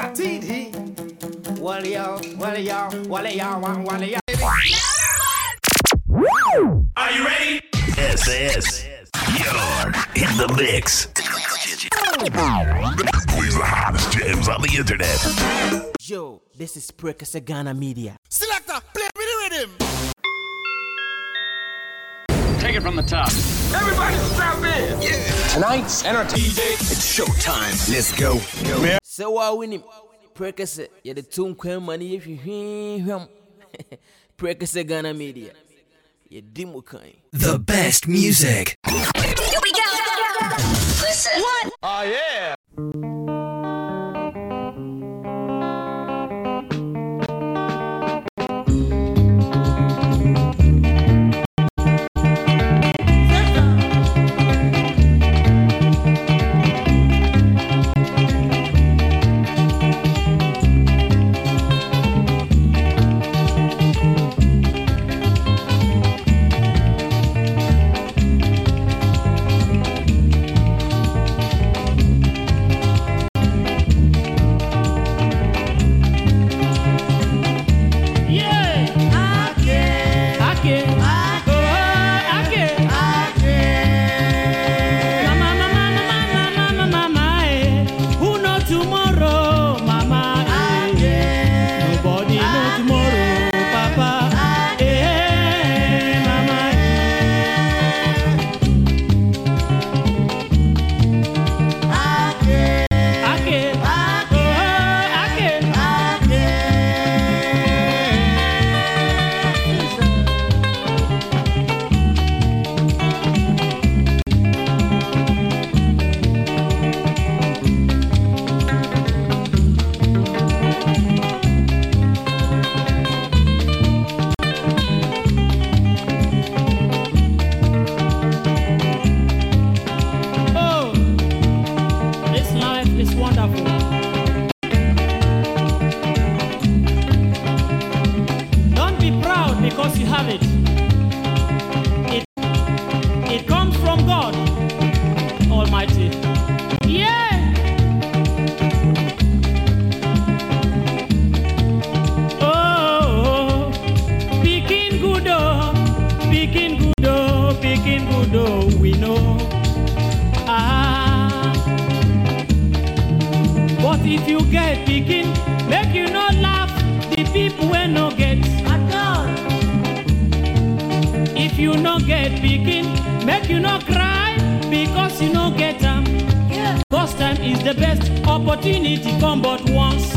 satidi. Wally y'all, wally y'all, wally y'all, wally y'all. Are you ready? This is you're in the mix. Plays the hottest jams on the internet. Yo, this is Prekese Ghana Media. Selector, play me the rhythm. Take it from the top. Everybody strap in. Tonight's entertainment. It's showtime. Let's go. So wa winning. Prekese, you're the tune queen money if you hear him. Prekese Ghana Media. You dimu kind. The best music. Listen. What? Oh, yeah. If you get picking, make you not laugh the people when no get. If you no get picking, make you not cry because you no get them. first time is the best opportunity come but once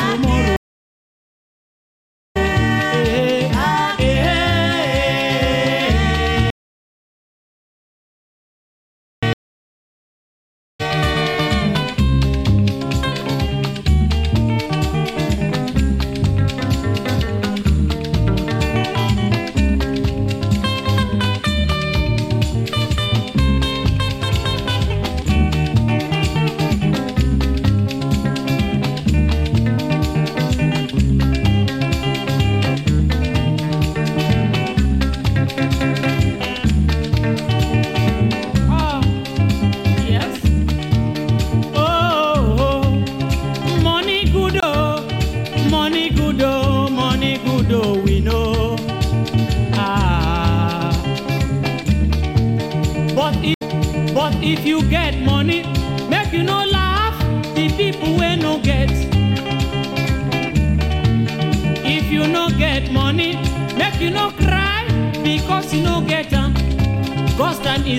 Nobody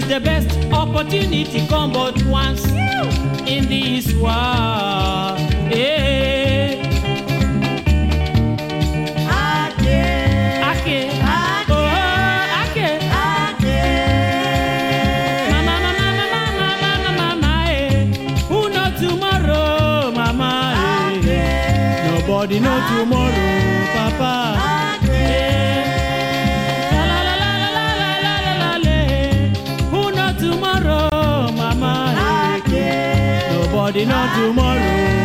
the best opportunity come but once in this world. Yeah. Ake. Ake. Nobody know tomorrow. today, not tomorrow.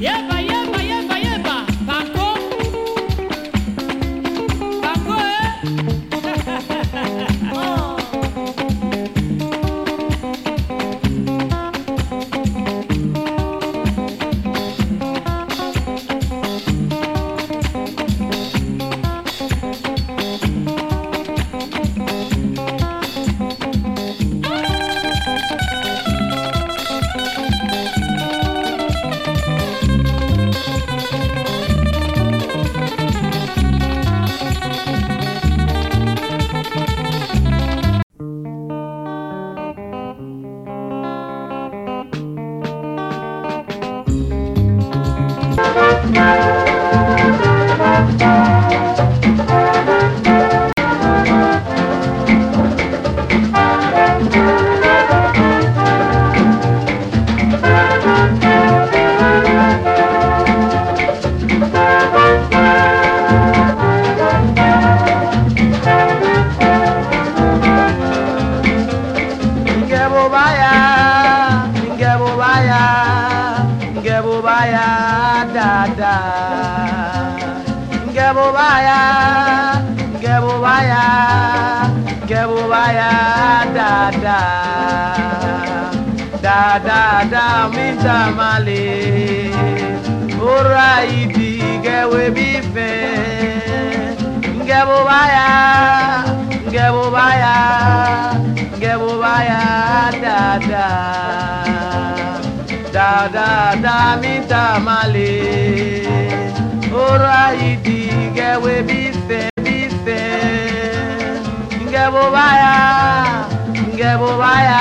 Yeah, ngebo baya ngebo baya ngebo baya dada ngebo baya ngebo baya ngebo baya dada dada da. Minta male ora idi ngewe bife. Ngebo baya ngebo baya yẹ da da da da da mi ta má lè ọ̀rọ̀ ayé di gẹ̀wé bí sẹ́ bí sẹ́ ngẹ bó bá yá ngẹ bó bá yá.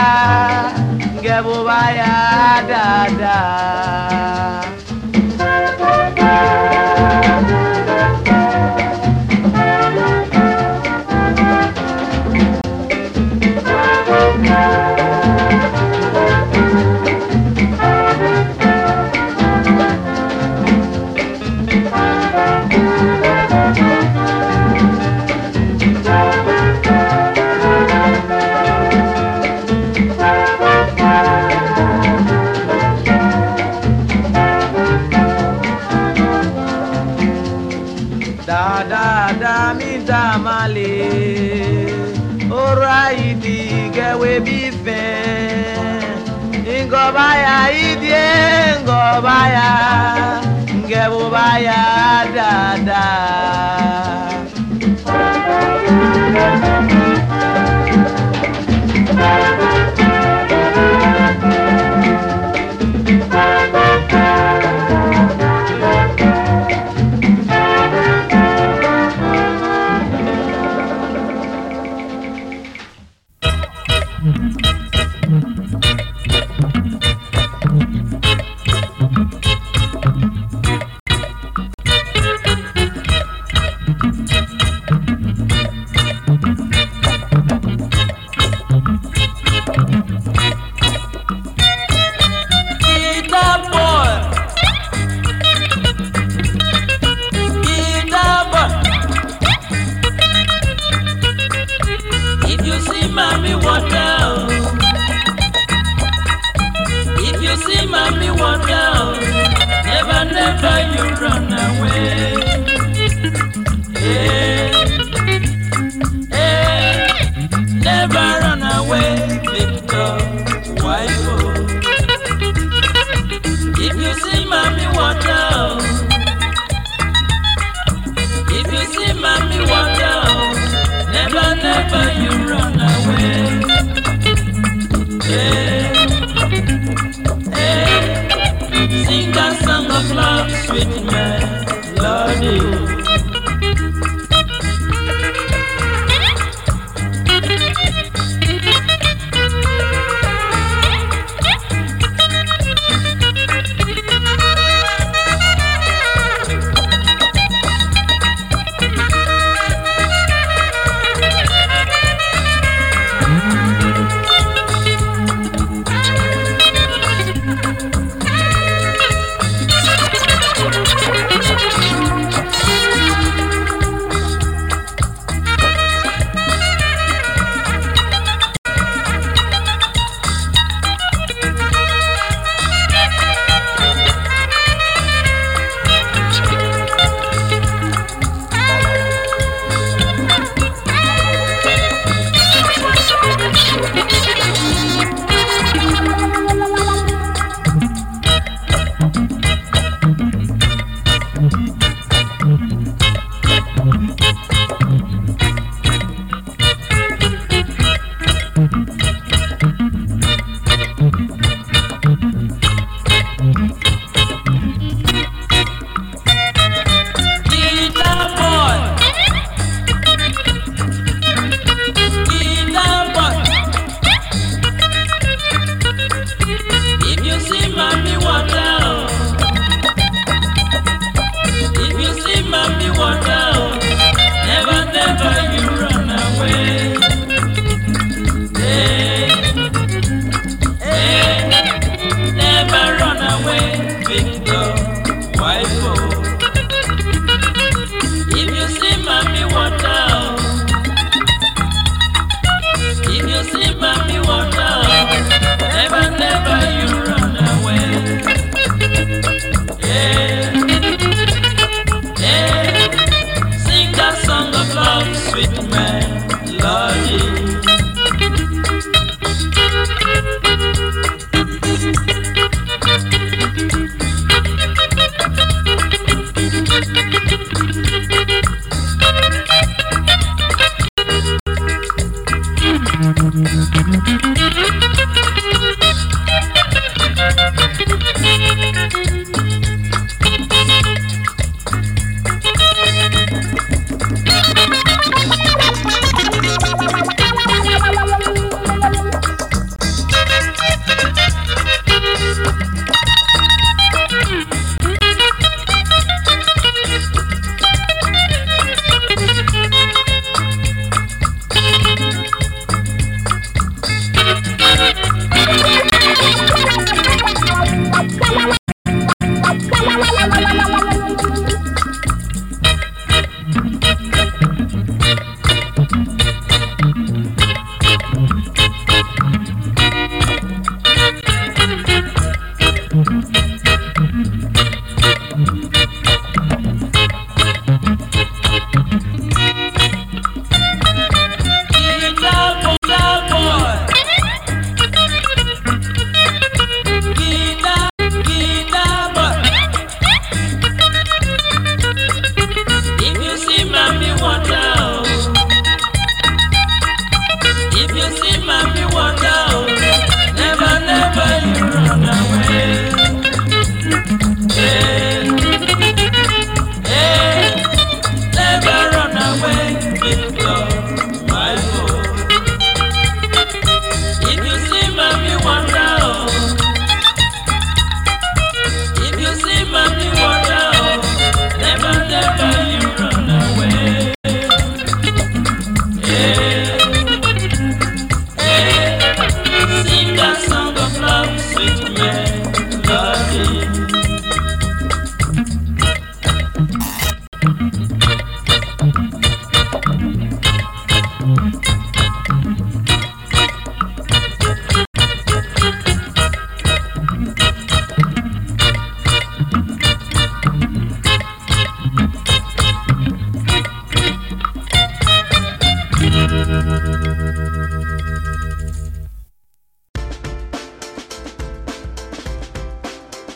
Da If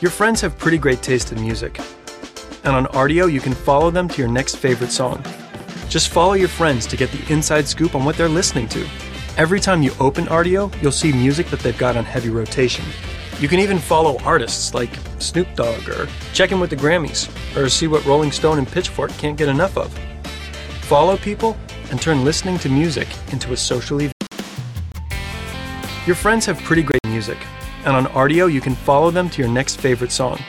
Your friends have pretty great taste in music. And on Rdio, you can follow them to your next favorite song. Just follow your friends to get the inside scoop on what they're listening to. Every time you open Rdio, you'll see music that they've got on heavy rotation. You can even follow artists like Snoop Dogg or check in with the Grammys or see what Rolling Stone and Pitchfork can't get enough of. Follow people and turn listening to music into a social event. Your friends have pretty great music, and on Rdio you can follow them to your next favorite song.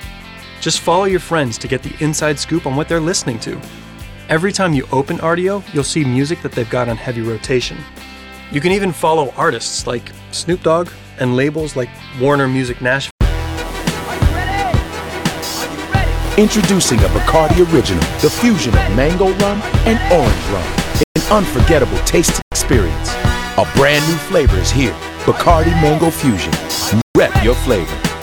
Just follow your friends to get the inside scoop on what they're listening to. Every time you open Rdio, you'll see music that they've got on heavy rotation. You can even follow artists like Snoop Dogg and labels like Warner Music Nashville. Introducing a Bacardi Original, the fusion of mango rum and orange rum. An unforgettable tasting experience. A brand new flavor is here. Bacardi Mango Fusion. Rep your flavor.